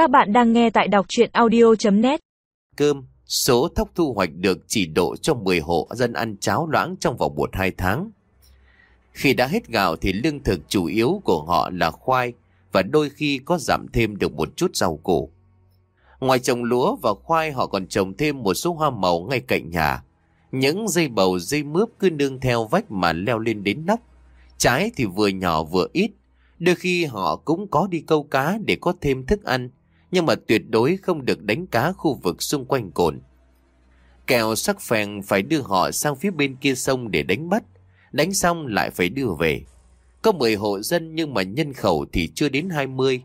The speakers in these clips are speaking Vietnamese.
Các bạn đang nghe tại đọc chuyện audio.net Cơm, số thóc thu hoạch được chỉ độ cho 10 hộ dân ăn cháo loãng trong vòng 1-2 tháng. Khi đã hết gạo thì lương thực chủ yếu của họ là khoai và đôi khi có giảm thêm được một chút rau củ. Ngoài trồng lúa và khoai họ còn trồng thêm một số hoa màu ngay cạnh nhà. Những dây bầu dây mướp cứ nương theo vách mà leo lên đến nóc. Trái thì vừa nhỏ vừa ít. Đôi khi họ cũng có đi câu cá để có thêm thức ăn. Nhưng mà tuyệt đối không được đánh cá khu vực xung quanh cồn. Kèo sắc phèn phải đưa họ sang phía bên kia sông để đánh bắt. Đánh xong lại phải đưa về. Có 10 hộ dân nhưng mà nhân khẩu thì chưa đến 20.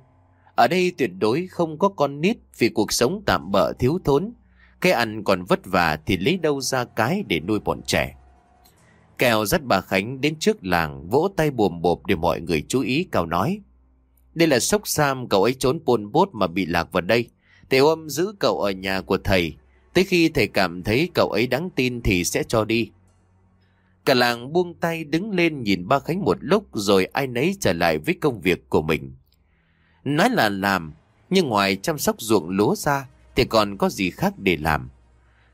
Ở đây tuyệt đối không có con nít vì cuộc sống tạm bỡ thiếu thốn. Cái ăn còn vất vả thì lấy đâu ra cái để nuôi bọn trẻ. Kèo dắt bà Khánh đến trước làng, vỗ tay buồm bộp để mọi người chú ý, cao nói. Đây là sốc Sam cậu ấy trốn pôn bốt mà bị lạc vào đây. Thầy ôm giữ cậu ở nhà của thầy. Tới khi thầy cảm thấy cậu ấy đáng tin thì sẽ cho đi. Cả làng buông tay đứng lên nhìn ba Khánh một lúc rồi ai nấy trở lại với công việc của mình. Nói là làm, nhưng ngoài chăm sóc ruộng lúa ra thì còn có gì khác để làm.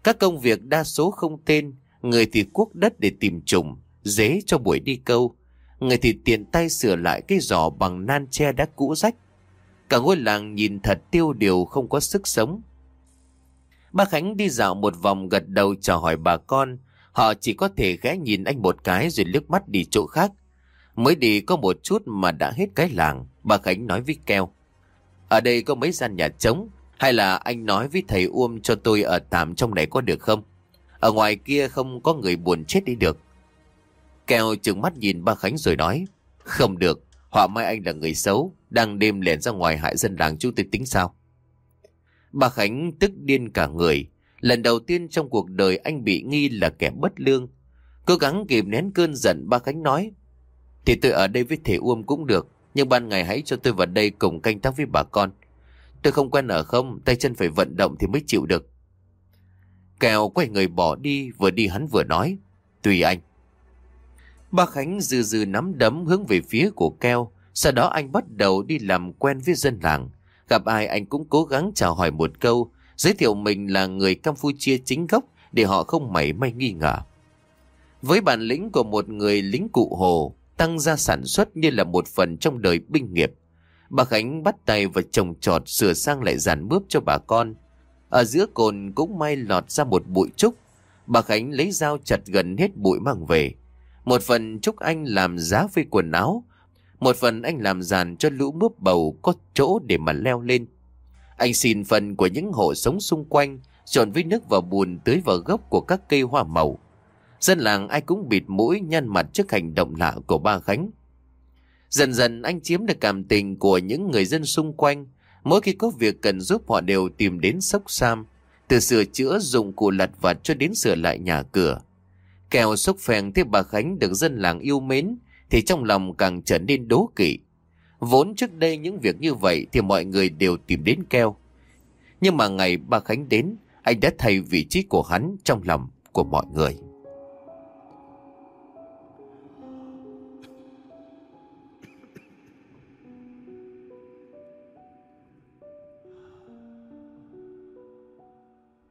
Các công việc đa số không tên, người thì cuốc đất để tìm trùng, dế cho buổi đi câu, người thì tiện tay sửa lại cái giỏ bằng nan tre đã cũ rách. Cả ngôi làng nhìn thật tiêu điều không có sức sống. Ba Khánh đi dạo một vòng gật đầu chào hỏi bà con, họ chỉ có thể ghé nhìn anh một cái rồi liếc mắt đi chỗ khác. Mới đi có một chút mà đã hết cái làng, bà Khánh nói với Keo. Ở đây có mấy gian nhà trống, hay là anh nói với thầy Uông cho tôi ở tạm trong này có được không? Ở ngoài kia không có người buồn chết đi được. Kèo trừng mắt nhìn ba Khánh rồi nói. Không được, họa mai anh là người xấu, đang đêm lẻn ra ngoài hại dân làng chúng tôi tính sao? Bà Khánh tức điên cả người. Lần đầu tiên trong cuộc đời anh bị nghi là kẻ bất lương. Cố gắng kìm nén cơn giận ba Khánh nói. Thì tôi ở đây với thể Uông cũng được, nhưng ban ngày hãy cho tôi vào đây cùng canh tác với bà con. Tôi không quen ở không, tay chân phải vận động thì mới chịu được. Kèo quay người bỏ đi, vừa đi hắn vừa nói. Tùy anh. Ba Khánh dừ dừ nắm đấm hướng về phía của keo. Sau đó anh bắt đầu đi làm quen với dân làng. Gặp ai anh cũng cố gắng chào hỏi một câu, giới thiệu mình là người Campuchia chính gốc để họ không mảy may nghi ngờ. Với bản lĩnh của một người lính cụ hồ, tăng ra sản xuất như là một phần trong đời binh nghiệp. Bà Khánh bắt tay và trồng trọt sửa sang lại giàn mướp cho bà con. Ở giữa cồn cũng may lọt ra một bụi trúc. Bà Khánh lấy dao chặt gần hết bụi mang về. Một phần Trúc Anh làm giá với quần áo. Một phần anh làm giàn cho lũ mướp bầu có chỗ để mà leo lên. Anh xin phần của những hộ sống xung quanh, trộn với nước và bùn tưới vào gốc của các cây hoa màu. Dân làng ai cũng bịt mũi nhăn mặt trước hành động lạ của ba Khánh. Dần dần anh chiếm được cảm tình của những người dân xung quanh. Mỗi khi có việc cần giúp họ đều tìm đến sốc Sam. Từ sửa chữa dụng cụ lặt vặt cho đến sửa lại nhà cửa. Kèo sốc phèn thấy bà Khánh được dân làng yêu mến thì trong lòng càng trở nên đố kỵ. Vốn trước đây những việc như vậy thì mọi người đều tìm đến keo. Nhưng mà ngày bà Khánh đến, anh đã thay vị trí của hắn trong lòng của mọi người.